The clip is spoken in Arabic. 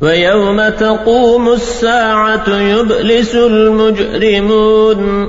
ويوم تقوم الساعة يبلس المجرمون.